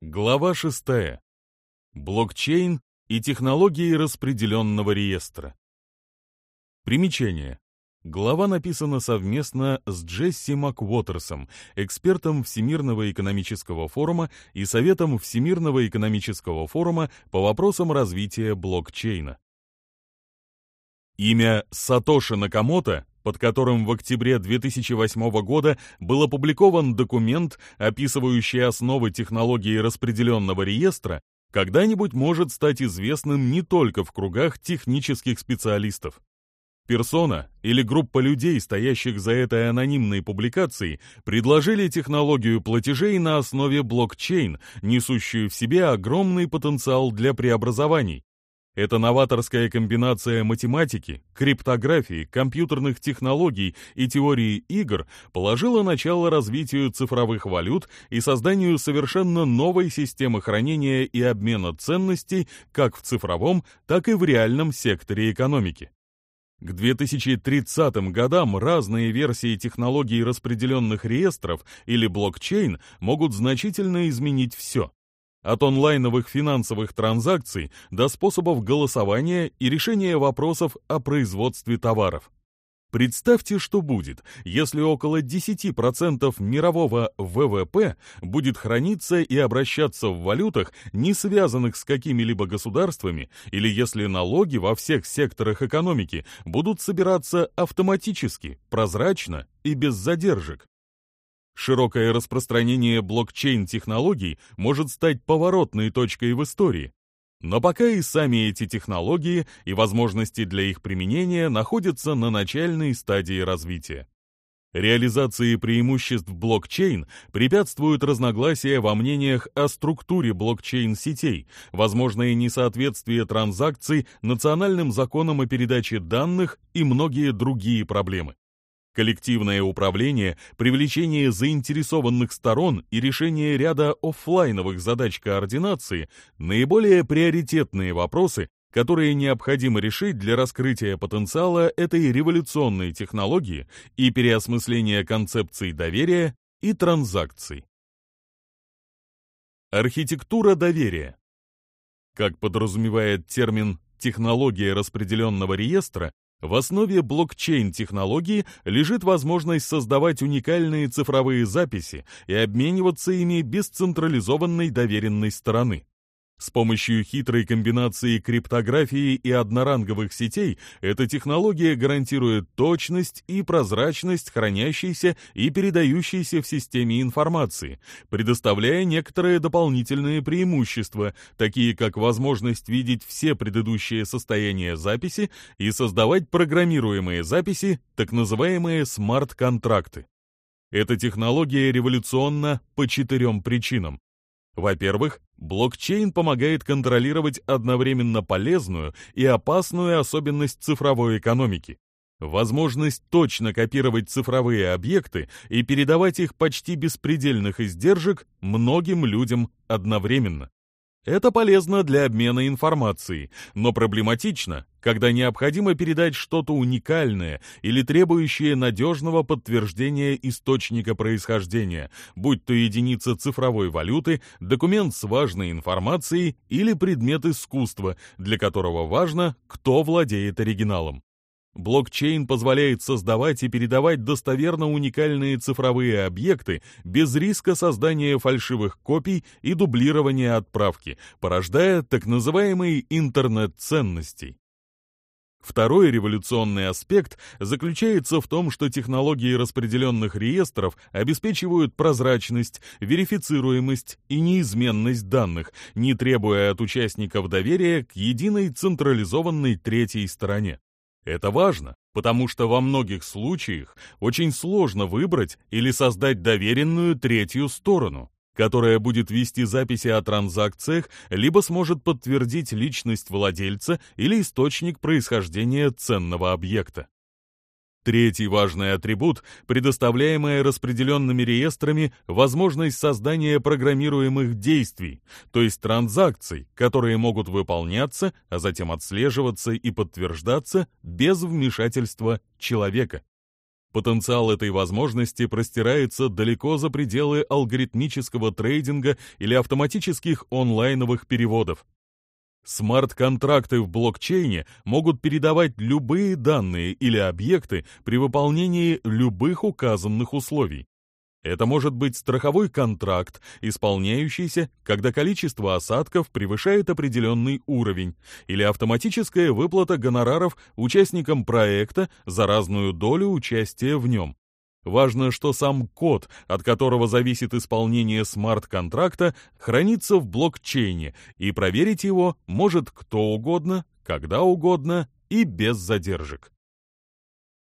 Глава 6. Блокчейн и технологии распределенного реестра. Примечание. Глава написана совместно с Джесси Маквотерсом, экспертом Всемирного экономического форума и Советом Всемирного экономического форума по вопросам развития блокчейна. Имя Сатоши Накамото под которым в октябре 2008 года был опубликован документ, описывающий основы технологии распределенного реестра, когда-нибудь может стать известным не только в кругах технических специалистов. Персона или группа людей, стоящих за этой анонимной публикацией, предложили технологию платежей на основе блокчейн, несущую в себе огромный потенциал для преобразований, это новаторская комбинация математики, криптографии, компьютерных технологий и теории игр положила начало развитию цифровых валют и созданию совершенно новой системы хранения и обмена ценностей как в цифровом, так и в реальном секторе экономики. К 2030 годам разные версии технологий распределенных реестров или блокчейн могут значительно изменить все от онлайновых финансовых транзакций до способов голосования и решения вопросов о производстве товаров. Представьте, что будет, если около 10% мирового ВВП будет храниться и обращаться в валютах, не связанных с какими-либо государствами, или если налоги во всех секторах экономики будут собираться автоматически, прозрачно и без задержек. Широкое распространение блокчейн-технологий может стать поворотной точкой в истории. Но пока и сами эти технологии и возможности для их применения находятся на начальной стадии развития. Реализации преимуществ блокчейн препятствуют разногласия во мнениях о структуре блокчейн-сетей, возможное несоответствие транзакций национальным законам о передаче данных и многие другие проблемы коллективное управление, привлечение заинтересованных сторон и решение ряда офлайновых задач координации – наиболее приоритетные вопросы, которые необходимо решить для раскрытия потенциала этой революционной технологии и переосмысления концепций доверия и транзакций. Архитектура доверия. Как подразумевает термин «технология распределенного реестра», в основе блокчейн-технологии лежит возможность создавать уникальные цифровые записи и обмениваться ими без централизованной доверенной стороны. С помощью хитрой комбинации криптографии и одноранговых сетей эта технология гарантирует точность и прозрачность хранящейся и передающейся в системе информации, предоставляя некоторые дополнительные преимущества, такие как возможность видеть все предыдущие состояния записи и создавать программируемые записи, так называемые смарт-контракты. Эта технология революционна по четырем причинам. Во-первых, блокчейн помогает контролировать одновременно полезную и опасную особенность цифровой экономики. Возможность точно копировать цифровые объекты и передавать их почти без предельных издержек многим людям одновременно. Это полезно для обмена информацией, но проблематично, когда необходимо передать что-то уникальное или требующее надежного подтверждения источника происхождения, будь то единица цифровой валюты, документ с важной информацией или предмет искусства, для которого важно, кто владеет оригиналом. Блокчейн позволяет создавать и передавать достоверно уникальные цифровые объекты без риска создания фальшивых копий и дублирования отправки, порождая так называемые интернет-ценности. Второй революционный аспект заключается в том, что технологии распределенных реестров обеспечивают прозрачность, верифицируемость и неизменность данных, не требуя от участников доверия к единой централизованной третьей стороне. Это важно, потому что во многих случаях очень сложно выбрать или создать доверенную третью сторону, которая будет вести записи о транзакциях, либо сможет подтвердить личность владельца или источник происхождения ценного объекта. Третий важный атрибут, предоставляемая распределенными реестрами возможность создания программируемых действий, то есть транзакций, которые могут выполняться, а затем отслеживаться и подтверждаться без вмешательства человека. Потенциал этой возможности простирается далеко за пределы алгоритмического трейдинга или автоматических онлайновых переводов. Смарт-контракты в блокчейне могут передавать любые данные или объекты при выполнении любых указанных условий. Это может быть страховой контракт, исполняющийся, когда количество осадков превышает определенный уровень, или автоматическая выплата гонораров участникам проекта за разную долю участия в нем. Важно, что сам код, от которого зависит исполнение смарт-контракта, хранится в блокчейне, и проверить его может кто угодно, когда угодно и без задержек.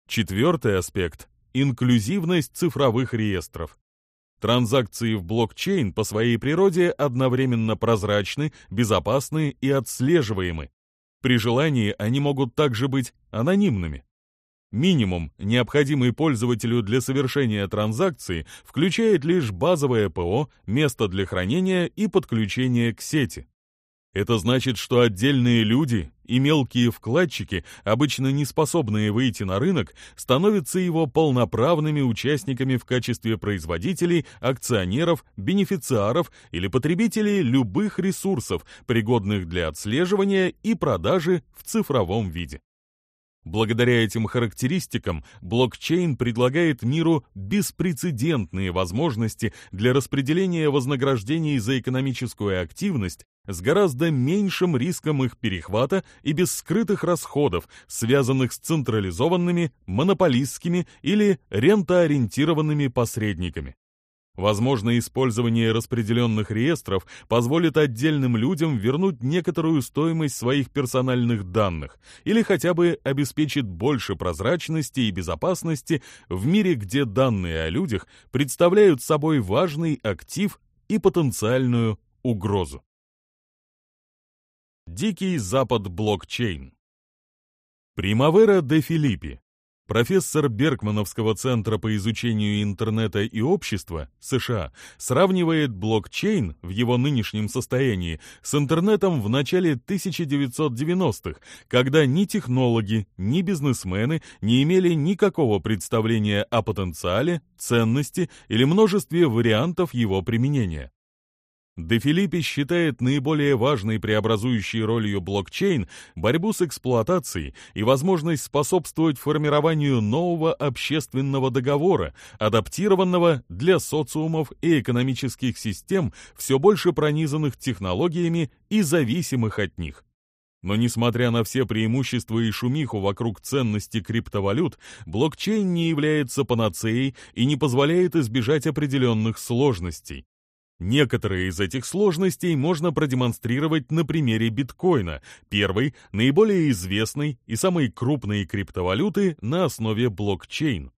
Четвертый аспект – инклюзивность цифровых реестров. Транзакции в блокчейн по своей природе одновременно прозрачны, безопасны и отслеживаемы. При желании они могут также быть анонимными. Минимум, необходимый пользователю для совершения транзакции, включает лишь базовое ПО, место для хранения и подключение к сети. Это значит, что отдельные люди и мелкие вкладчики, обычно не способные выйти на рынок, становятся его полноправными участниками в качестве производителей, акционеров, бенефициаров или потребителей любых ресурсов, пригодных для отслеживания и продажи в цифровом виде. Благодаря этим характеристикам блокчейн предлагает миру беспрецедентные возможности для распределения вознаграждений за экономическую активность с гораздо меньшим риском их перехвата и без скрытых расходов, связанных с централизованными, монополистскими или рентоориентированными посредниками. Возможно, использование распределенных реестров позволит отдельным людям вернуть некоторую стоимость своих персональных данных или хотя бы обеспечит больше прозрачности и безопасности в мире, где данные о людях представляют собой важный актив и потенциальную угрозу. Дикий Запад блокчейн Примавера де Филиппи Профессор Беркмановского центра по изучению интернета и общества США сравнивает блокчейн в его нынешнем состоянии с интернетом в начале 1990-х, когда ни технологи, ни бизнесмены не имели никакого представления о потенциале, ценности или множестве вариантов его применения. Де Филиппи считает наиболее важной преобразующей ролью блокчейн борьбу с эксплуатацией и возможность способствовать формированию нового общественного договора, адаптированного для социумов и экономических систем, все больше пронизанных технологиями и зависимых от них. Но несмотря на все преимущества и шумиху вокруг ценности криптовалют, блокчейн не является панацеей и не позволяет избежать определенных сложностей. Некоторые из этих сложностей можно продемонстрировать на примере биткоина, первой, наиболее известной и самой крупной криптовалюты на основе блокчейн.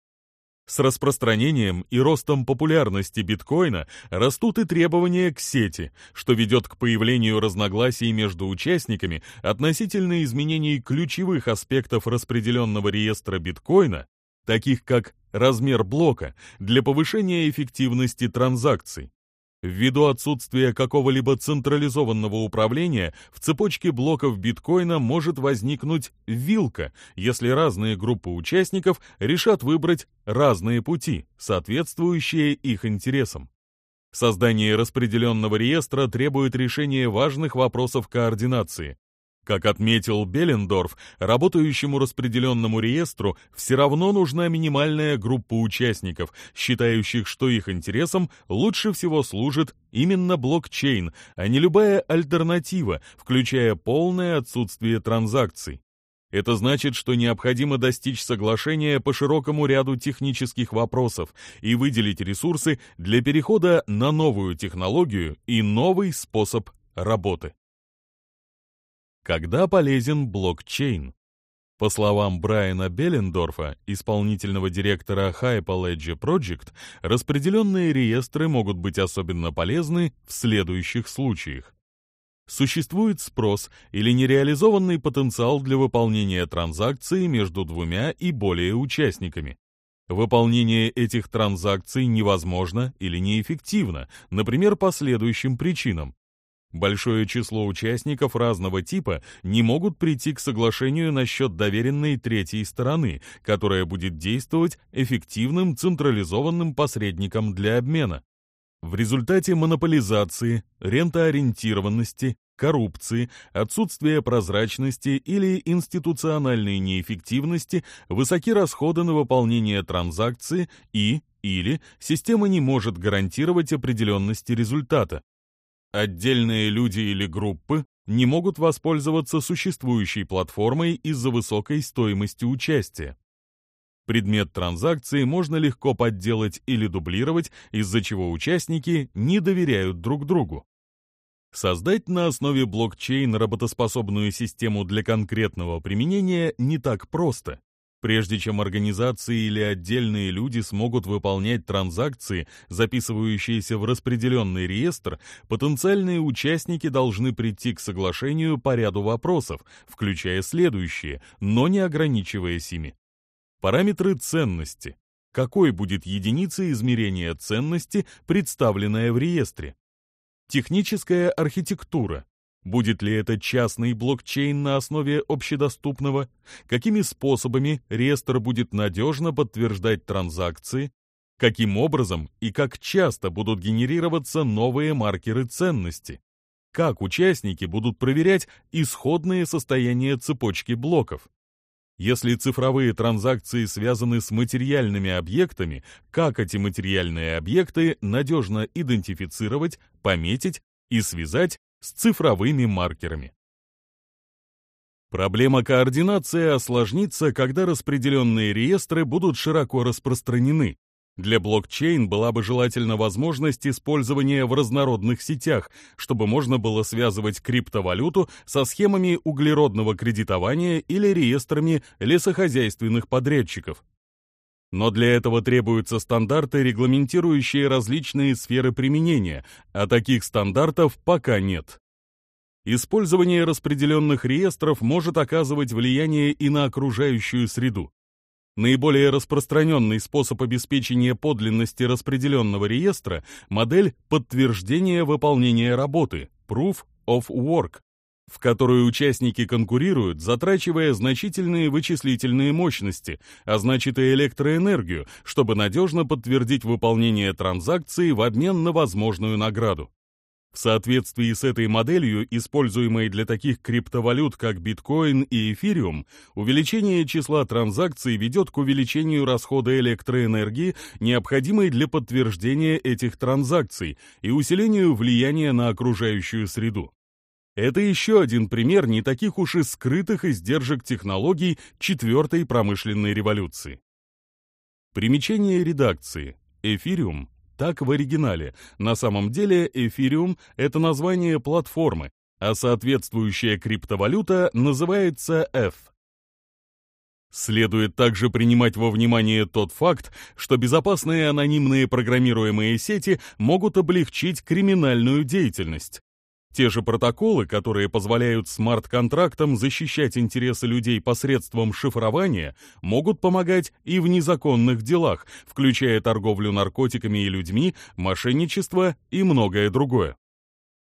С распространением и ростом популярности биткоина растут и требования к сети, что ведет к появлению разногласий между участниками относительно изменений ключевых аспектов распределенного реестра биткоина, таких как размер блока, для повышения эффективности транзакций. Ввиду отсутствия какого-либо централизованного управления, в цепочке блоков биткоина может возникнуть вилка, если разные группы участников решат выбрать разные пути, соответствующие их интересам. Создание распределенного реестра требует решения важных вопросов координации, как отметил Беллендорф, работающему распределенному реестру все равно нужна минимальная группа участников, считающих, что их интересам лучше всего служит именно блокчейн, а не любая альтернатива, включая полное отсутствие транзакций. Это значит, что необходимо достичь соглашения по широкому ряду технических вопросов и выделить ресурсы для перехода на новую технологию и новый способ работы. Когда полезен блокчейн? По словам Брайана Беллендорфа, исполнительного директора Hyperledger Project, распределенные реестры могут быть особенно полезны в следующих случаях. Существует спрос или нереализованный потенциал для выполнения транзакций между двумя и более участниками. Выполнение этих транзакций невозможно или неэффективно, например, по следующим причинам. Большое число участников разного типа не могут прийти к соглашению насчет доверенной третьей стороны, которая будет действовать эффективным централизованным посредником для обмена. В результате монополизации, рентоориентированности, коррупции, отсутствия прозрачности или институциональной неэффективности высоки расходы на выполнение транзакции и или система не может гарантировать определенности результата, Отдельные люди или группы не могут воспользоваться существующей платформой из-за высокой стоимости участия. Предмет транзакции можно легко подделать или дублировать, из-за чего участники не доверяют друг другу. Создать на основе блокчейн работоспособную систему для конкретного применения не так просто прежде чем организации или отдельные люди смогут выполнять транзакции, записывающиеся в распределенный реестр, потенциальные участники должны прийти к соглашению по ряду вопросов, включая следующие, но не ограничиваясь ими. Параметры ценности. Какой будет единица измерения ценности, представленная в реестре? Техническая архитектура. Будет ли это частный блокчейн на основе общедоступного? Какими способами реестр будет надежно подтверждать транзакции? Каким образом и как часто будут генерироваться новые маркеры ценности? Как участники будут проверять исходное состояние цепочки блоков? Если цифровые транзакции связаны с материальными объектами, как эти материальные объекты надежно идентифицировать, пометить и связать с цифровыми маркерами. Проблема координации осложнится, когда распределенные реестры будут широко распространены. Для блокчейн была бы желательна возможность использования в разнородных сетях, чтобы можно было связывать криптовалюту со схемами углеродного кредитования или реестрами лесохозяйственных подрядчиков. Но для этого требуются стандарты, регламентирующие различные сферы применения, а таких стандартов пока нет. Использование распределенных реестров может оказывать влияние и на окружающую среду. Наиболее распространенный способ обеспечения подлинности распределенного реестра – модель подтверждения выполнения работы – Proof of Work, в которой участники конкурируют, затрачивая значительные вычислительные мощности, а значит и электроэнергию, чтобы надежно подтвердить выполнение транзакции в обмен на возможную награду. В соответствии с этой моделью, используемой для таких криптовалют, как биткоин и эфириум, увеличение числа транзакций ведет к увеличению расхода электроэнергии, необходимой для подтверждения этих транзакций, и усилению влияния на окружающую среду. Это еще один пример не таких уж и скрытых издержек технологий четвертой промышленной революции. Примечание редакции. Эфириум так в оригинале. На самом деле эфириум — это название платформы, а соответствующая криптовалюта называется F. Следует также принимать во внимание тот факт, что безопасные анонимные программируемые сети могут облегчить криминальную деятельность, те же протоколы, которые позволяют смарт-контрактам защищать интересы людей посредством шифрования, могут помогать и в незаконных делах, включая торговлю наркотиками и людьми, мошенничество и многое другое.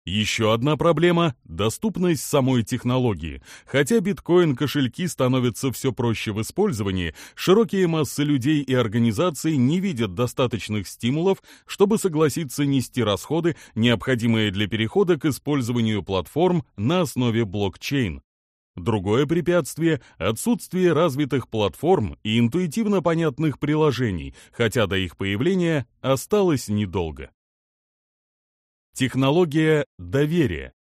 Еще одна проблема – доступность самой технологии. Хотя биткоин-кошельки становятся все проще в использовании, широкие массы людей и организаций не видят достаточных стимулов, чтобы согласиться нести расходы, необходимые для перехода к использованию платформ на основе блокчейн. Другое препятствие – отсутствие развитых платформ и интуитивно понятных приложений, хотя до их появления осталось недолго. Технология доверия.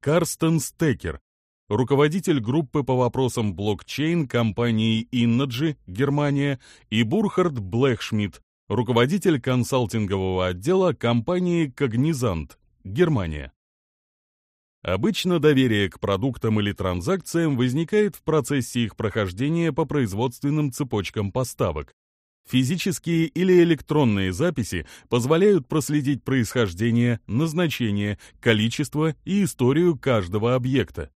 Карстен Стекер, руководитель группы по вопросам блокчейн компании Innogy, Германия, и Бурхард Блэхшмидт, руководитель консалтингового отдела компании Cognizant, Германия. Обычно доверие к продуктам или транзакциям возникает в процессе их прохождения по производственным цепочкам поставок. Физические или электронные записи позволяют проследить происхождение, назначение, количество и историю каждого объекта.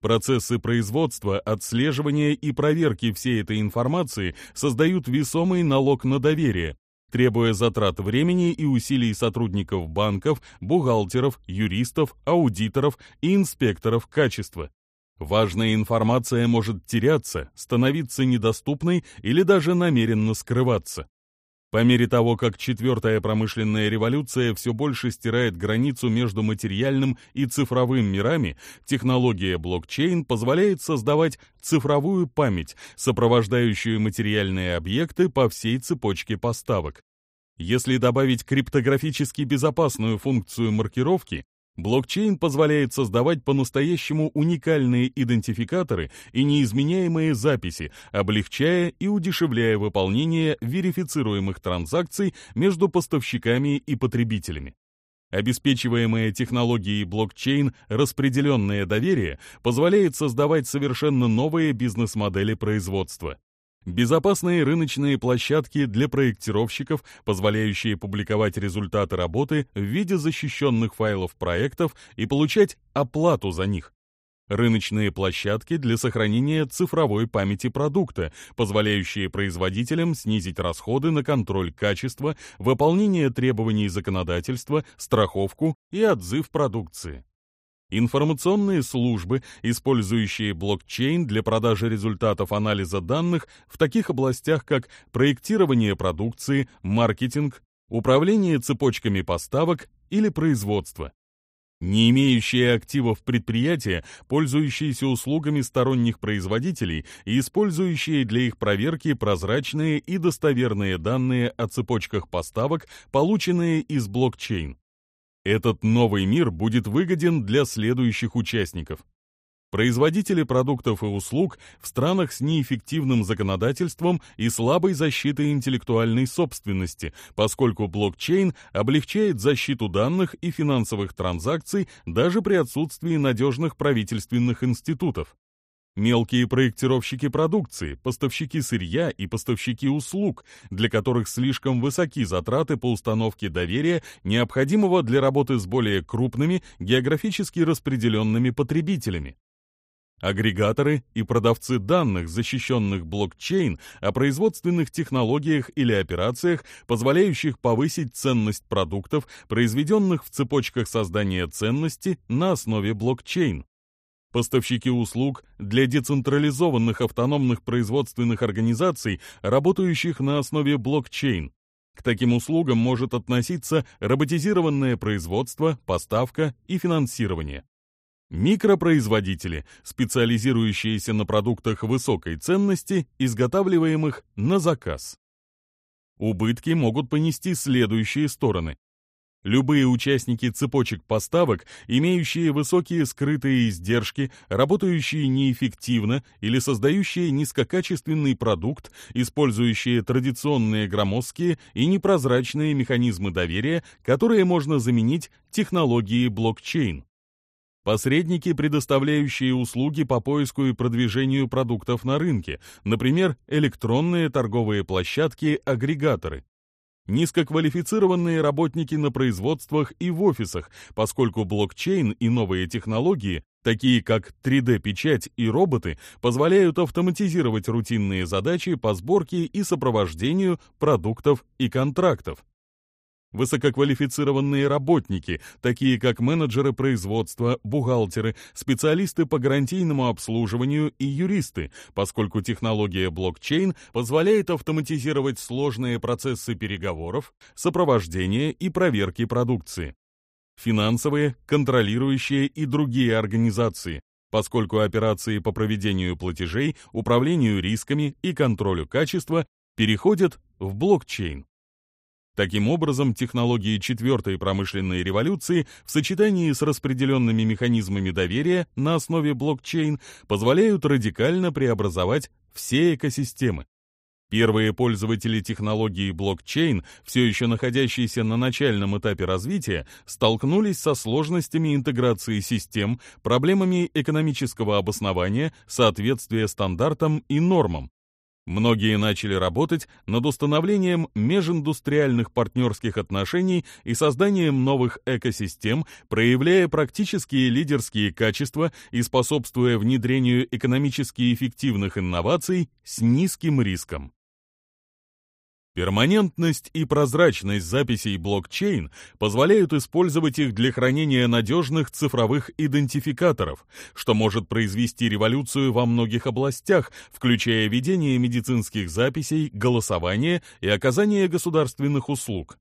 Процессы производства, отслеживания и проверки всей этой информации создают весомый налог на доверие, требуя затрат времени и усилий сотрудников банков, бухгалтеров, юристов, аудиторов и инспекторов качества. Важная информация может теряться, становиться недоступной или даже намеренно скрываться. По мере того, как четвертая промышленная революция все больше стирает границу между материальным и цифровым мирами, технология блокчейн позволяет создавать цифровую память, сопровождающую материальные объекты по всей цепочке поставок. Если добавить криптографически безопасную функцию маркировки, Блокчейн позволяет создавать по-настоящему уникальные идентификаторы и неизменяемые записи, облегчая и удешевляя выполнение верифицируемых транзакций между поставщиками и потребителями. Обеспечиваемая технологией блокчейн распределенное доверие позволяет создавать совершенно новые бизнес-модели производства. Безопасные рыночные площадки для проектировщиков, позволяющие публиковать результаты работы в виде защищенных файлов проектов и получать оплату за них. Рыночные площадки для сохранения цифровой памяти продукта, позволяющие производителям снизить расходы на контроль качества, выполнение требований законодательства, страховку и отзыв продукции. Информационные службы, использующие блокчейн для продажи результатов анализа данных в таких областях, как проектирование продукции, маркетинг, управление цепочками поставок или производство. Не имеющие активов предприятия, пользующиеся услугами сторонних производителей и использующие для их проверки прозрачные и достоверные данные о цепочках поставок, полученные из блокчейн. Этот новый мир будет выгоден для следующих участников. Производители продуктов и услуг в странах с неэффективным законодательством и слабой защитой интеллектуальной собственности, поскольку блокчейн облегчает защиту данных и финансовых транзакций даже при отсутствии надежных правительственных институтов. Мелкие проектировщики продукции, поставщики сырья и поставщики услуг, для которых слишком высоки затраты по установке доверия, необходимого для работы с более крупными, географически распределенными потребителями. Агрегаторы и продавцы данных, защищенных блокчейн, о производственных технологиях или операциях, позволяющих повысить ценность продуктов, произведенных в цепочках создания ценности на основе блокчейн. Поставщики услуг для децентрализованных автономных производственных организаций, работающих на основе блокчейн. К таким услугам может относиться роботизированное производство, поставка и финансирование. Микропроизводители, специализирующиеся на продуктах высокой ценности, изготавливаемых на заказ. Убытки могут понести следующие стороны. Любые участники цепочек поставок, имеющие высокие скрытые издержки, работающие неэффективно или создающие низкокачественный продукт, использующие традиционные громоздкие и непрозрачные механизмы доверия, которые можно заменить технологией блокчейн. Посредники, предоставляющие услуги по поиску и продвижению продуктов на рынке, например, электронные торговые площадки-агрегаторы. Низкоквалифицированные работники на производствах и в офисах, поскольку блокчейн и новые технологии, такие как 3D-печать и роботы, позволяют автоматизировать рутинные задачи по сборке и сопровождению продуктов и контрактов. Высококвалифицированные работники, такие как менеджеры производства, бухгалтеры, специалисты по гарантийному обслуживанию и юристы, поскольку технология блокчейн позволяет автоматизировать сложные процессы переговоров, сопровождения и проверки продукции. Финансовые, контролирующие и другие организации, поскольку операции по проведению платежей, управлению рисками и контролю качества переходят в блокчейн. Таким образом, технологии четвертой промышленной революции в сочетании с распределенными механизмами доверия на основе блокчейн позволяют радикально преобразовать все экосистемы. Первые пользователи технологии блокчейн, все еще находящиеся на начальном этапе развития, столкнулись со сложностями интеграции систем, проблемами экономического обоснования, соответствия стандартам и нормам, Многие начали работать над установлением межиндустриальных партнерских отношений и созданием новых экосистем, проявляя практические лидерские качества и способствуя внедрению экономически эффективных инноваций с низким риском. Перманентность и прозрачность записей блокчейн позволяют использовать их для хранения надежных цифровых идентификаторов, что может произвести революцию во многих областях, включая ведение медицинских записей, голосование и оказание государственных услуг.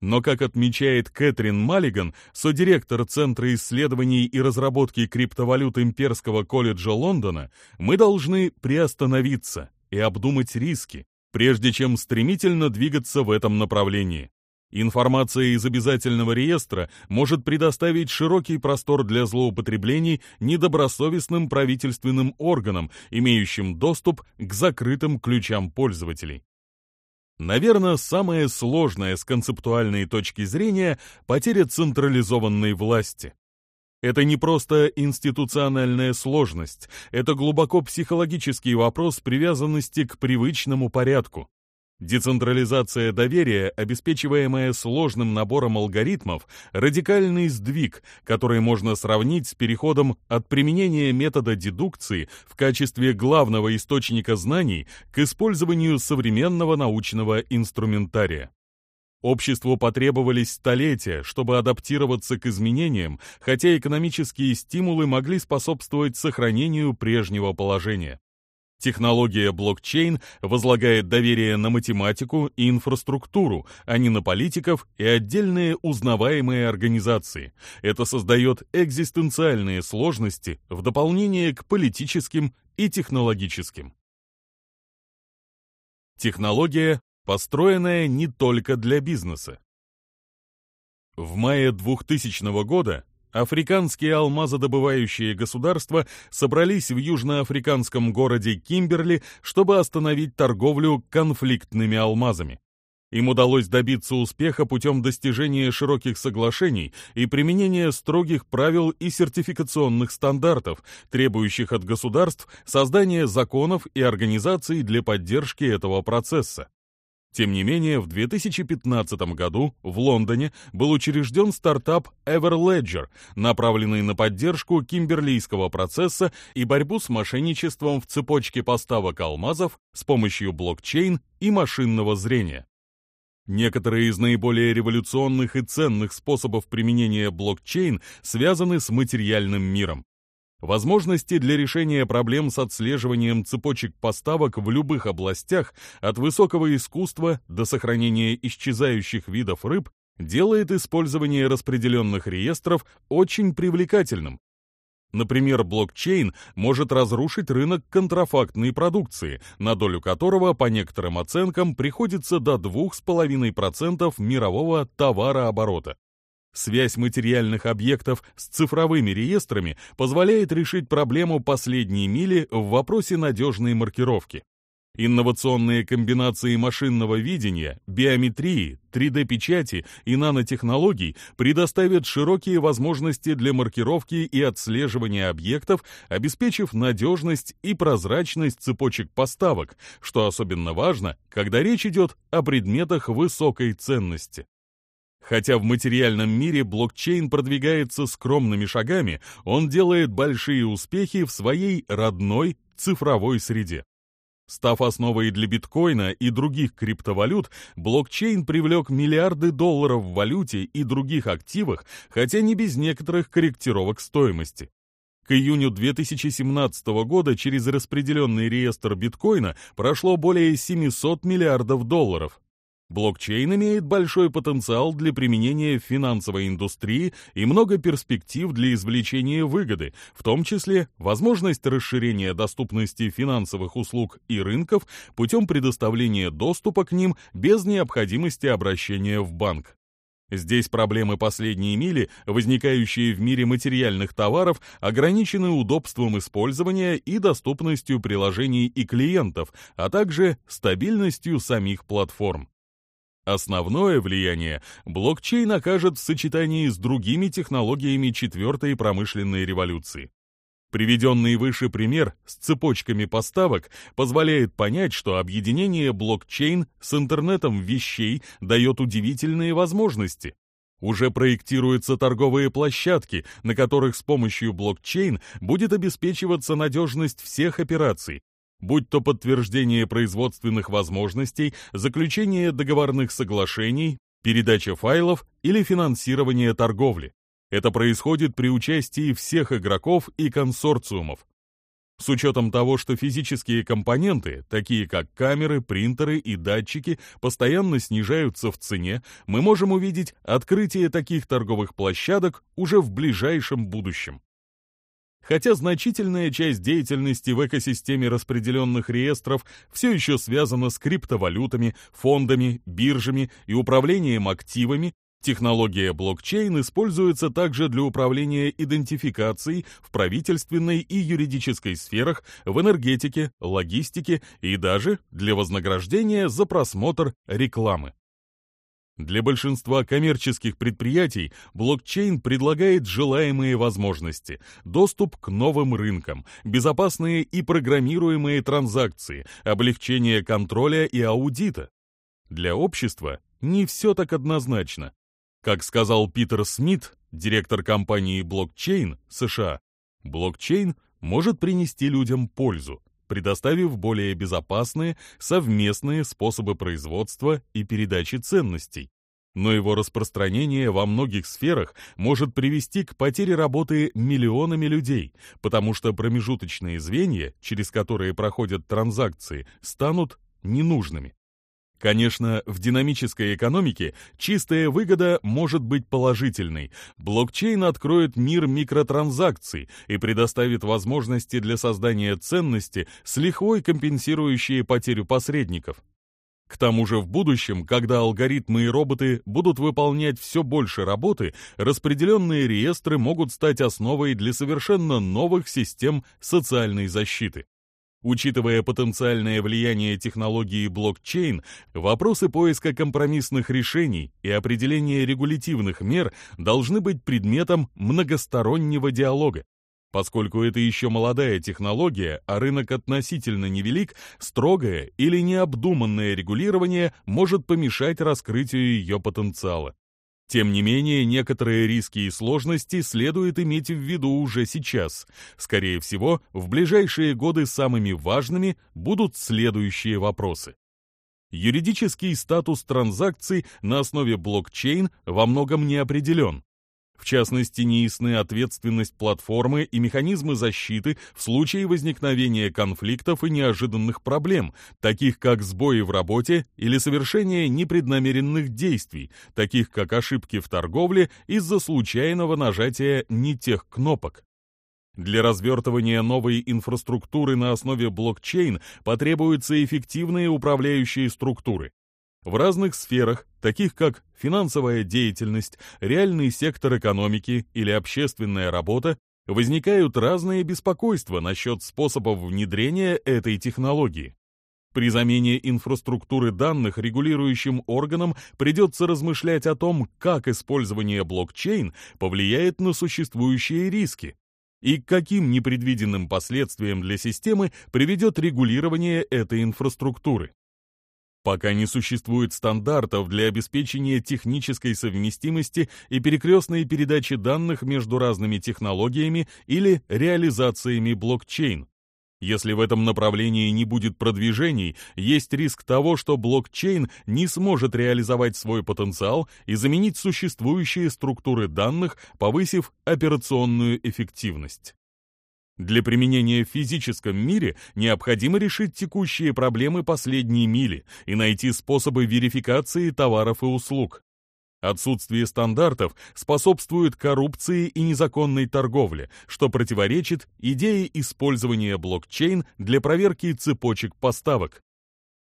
Но, как отмечает Кэтрин Маллиган, содиректор Центра исследований и разработки криптовалют Имперского колледжа Лондона, мы должны приостановиться и обдумать риски, прежде чем стремительно двигаться в этом направлении. Информация из обязательного реестра может предоставить широкий простор для злоупотреблений недобросовестным правительственным органам, имеющим доступ к закрытым ключам пользователей. Наверное, самое сложное с концептуальной точки зрения – потеря централизованной власти. Это не просто институциональная сложность, это глубоко психологический вопрос привязанности к привычному порядку. Децентрализация доверия, обеспечиваемая сложным набором алгоритмов, радикальный сдвиг, который можно сравнить с переходом от применения метода дедукции в качестве главного источника знаний к использованию современного научного инструментария. Обществу потребовались столетия, чтобы адаптироваться к изменениям, хотя экономические стимулы могли способствовать сохранению прежнего положения. Технология блокчейн возлагает доверие на математику и инфраструктуру, а не на политиков и отдельные узнаваемые организации. Это создает экзистенциальные сложности в дополнение к политическим и технологическим. Технология построенная не только для бизнеса. В мае 2000 года африканские алмазодобывающие государства собрались в южноафриканском городе Кимберли, чтобы остановить торговлю конфликтными алмазами. Им удалось добиться успеха путем достижения широких соглашений и применения строгих правил и сертификационных стандартов, требующих от государств создания законов и организаций для поддержки этого процесса. Тем не менее, в 2015 году в Лондоне был учрежден стартап Everledger, направленный на поддержку кимберлийского процесса и борьбу с мошенничеством в цепочке поставок алмазов с помощью блокчейн и машинного зрения. Некоторые из наиболее революционных и ценных способов применения блокчейн связаны с материальным миром. Возможности для решения проблем с отслеживанием цепочек поставок в любых областях, от высокого искусства до сохранения исчезающих видов рыб, делает использование распределенных реестров очень привлекательным. Например, блокчейн может разрушить рынок контрафактной продукции, на долю которого, по некоторым оценкам, приходится до 2,5% мирового товарооборота. Связь материальных объектов с цифровыми реестрами позволяет решить проблему последней мили в вопросе надежной маркировки. Инновационные комбинации машинного видения, биометрии, 3D-печати и нанотехнологий предоставят широкие возможности для маркировки и отслеживания объектов, обеспечив надежность и прозрачность цепочек поставок, что особенно важно, когда речь идет о предметах высокой ценности. Хотя в материальном мире блокчейн продвигается скромными шагами, он делает большие успехи в своей родной цифровой среде. Став основой для биткоина и других криптовалют, блокчейн привлек миллиарды долларов в валюте и других активах, хотя не без некоторых корректировок стоимости. К июню 2017 года через распределенный реестр биткоина прошло более 700 миллиардов долларов, Блокчейн имеет большой потенциал для применения в финансовой индустрии и много перспектив для извлечения выгоды, в том числе возможность расширения доступности финансовых услуг и рынков путем предоставления доступа к ним без необходимости обращения в банк. Здесь проблемы последней мили, возникающие в мире материальных товаров, ограничены удобством использования и доступностью приложений и клиентов, а также стабильностью самих платформ. Основное влияние блокчейн окажет в сочетании с другими технологиями четвертой промышленной революции. Приведенный выше пример с цепочками поставок позволяет понять, что объединение блокчейн с интернетом вещей дает удивительные возможности. Уже проектируются торговые площадки, на которых с помощью блокчейн будет обеспечиваться надежность всех операций, будь то подтверждение производственных возможностей, заключение договорных соглашений, передача файлов или финансирование торговли. Это происходит при участии всех игроков и консорциумов. С учетом того, что физические компоненты, такие как камеры, принтеры и датчики, постоянно снижаются в цене, мы можем увидеть открытие таких торговых площадок уже в ближайшем будущем хотя значительная часть деятельности в экосистеме распределенных реестров все еще связана с криптовалютами, фондами, биржами и управлением активами, Технология блокчейн используется также для управления идентификацией в правительственной и юридической сферах, в энергетике, логистике и даже для вознаграждения за просмотр рекламы. Для большинства коммерческих предприятий блокчейн предлагает желаемые возможности, доступ к новым рынкам, безопасные и программируемые транзакции, облегчение контроля и аудита. Для общества не все так однозначно. Как сказал Питер Смит, директор компании блокчейн США, блокчейн может принести людям пользу, предоставив более безопасные совместные способы производства и передачи ценностей. Но его распространение во многих сферах может привести к потере работы миллионами людей, потому что промежуточные звенья, через которые проходят транзакции, станут ненужными. Конечно, в динамической экономике чистая выгода может быть положительной. Блокчейн откроет мир микротранзакций и предоставит возможности для создания ценности с лихвой компенсирующие потерю посредников. К тому же в будущем, когда алгоритмы и роботы будут выполнять все больше работы, распределенные реестры могут стать основой для совершенно новых систем социальной защиты. Учитывая потенциальное влияние технологии блокчейн, вопросы поиска компромиссных решений и определения регулятивных мер должны быть предметом многостороннего диалога. Поскольку это еще молодая технология, а рынок относительно невелик, строгое или необдуманное регулирование может помешать раскрытию ее потенциала. Тем не менее, некоторые риски и сложности следует иметь в виду уже сейчас. Скорее всего, в ближайшие годы самыми важными будут следующие вопросы. Юридический статус транзакций на основе блокчейн во многом не определен в частности неясны ответственность платформы и механизмы защиты в случае возникновения конфликтов и неожиданных проблем, таких как сбои в работе или совершение непреднамеренных действий, таких как ошибки в торговле из-за случайного нажатия не тех кнопок. Для развертывания новой инфраструктуры на основе блокчейн потребуются эффективные управляющие структуры в разных сферах, таких как финансовая деятельность, реальный сектор экономики или общественная работа, возникают разные беспокойства насчет способов внедрения этой технологии. При замене инфраструктуры данных регулирующим органам придется размышлять о том, как использование блокчейн повлияет на существующие риски и к каким непредвиденным последствиям для системы приведет регулирование этой инфраструктуры пока не существует стандартов для обеспечения технической совместимости и перекрестной передачи данных между разными технологиями или реализациями блокчейн. Если в этом направлении не будет продвижений, есть риск того, что блокчейн не сможет реализовать свой потенциал и заменить существующие структуры данных, повысив операционную эффективность. Для применения в физическом мире необходимо решить текущие проблемы последней мили и найти способы верификации товаров и услуг. Отсутствие стандартов способствует коррупции и незаконной торговле, что противоречит идее использования блокчейн для проверки цепочек поставок.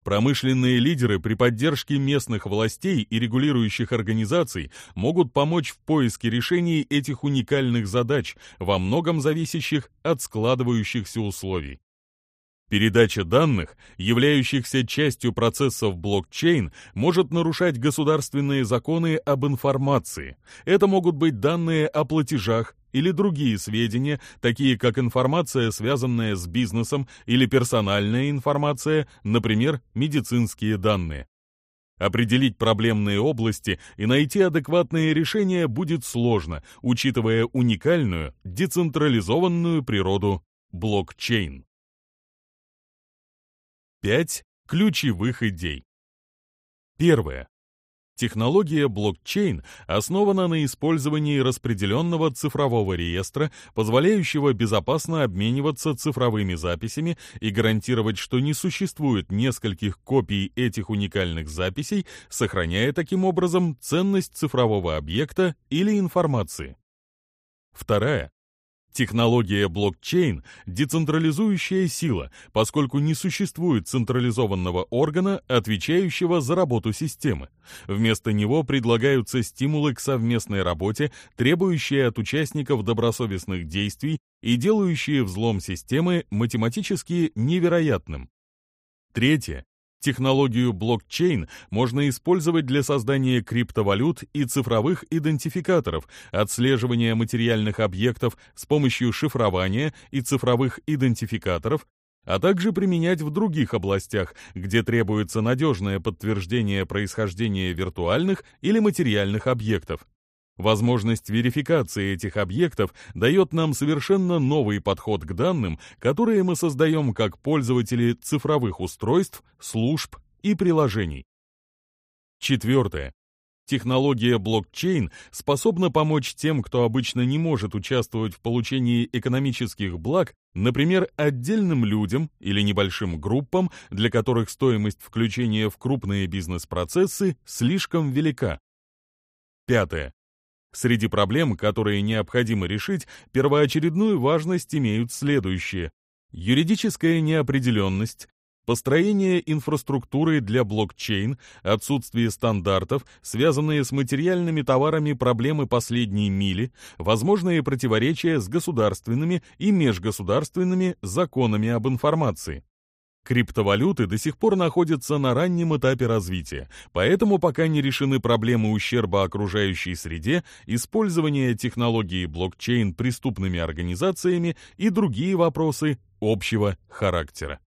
Промышленные лидеры при поддержке местных властей и регулирующих организаций могут помочь в поиске решений этих уникальных задач, во многом зависящих от складывающихся условий. Передача данных, являющихся частью процессов блокчейн, может нарушать государственные законы об информации. Это могут быть данные о платежах, или другие сведения, такие как информация, связанная с бизнесом, или персональная информация, например, медицинские данные. Определить проблемные области и найти адекватные решения будет сложно, учитывая уникальную, децентрализованную природу блокчейн. 5 ключевых идей. Первое. Технология блокчейн основана на использовании распределенного цифрового реестра, позволяющего безопасно обмениваться цифровыми записями и гарантировать, что не существует нескольких копий этих уникальных записей, сохраняя таким образом ценность цифрового объекта или информации. Вторая Технология блокчейн – децентрализующая сила, поскольку не существует централизованного органа, отвечающего за работу системы. Вместо него предлагаются стимулы к совместной работе, требующие от участников добросовестных действий и делающие взлом системы математически невероятным. Третье. Технологию блокчейн можно использовать для создания криптовалют и цифровых идентификаторов, отслеживания материальных объектов с помощью шифрования и цифровых идентификаторов, а также применять в других областях, где требуется надежное подтверждение происхождения виртуальных или материальных объектов. Возможность верификации этих объектов дает нам совершенно новый подход к данным, которые мы создаем как пользователи цифровых устройств, служб и приложений. Четвертое. Технология блокчейн способна помочь тем, кто обычно не может участвовать в получении экономических благ, например, отдельным людям или небольшим группам, для которых стоимость включения в крупные бизнес-процессы слишком велика. Пятое. Среди проблем, которые необходимо решить, первоочередную важность имеют следующие. Юридическая неопределенность, построение инфраструктуры для блокчейн, отсутствие стандартов, связанные с материальными товарами проблемы последней мили, возможные противоречия с государственными и межгосударственными законами об информации. Криптовалюты до сих пор находятся на раннем этапе развития, поэтому пока не решены проблемы ущерба окружающей среде, использования технологии блокчейн преступными организациями и другие вопросы общего характера.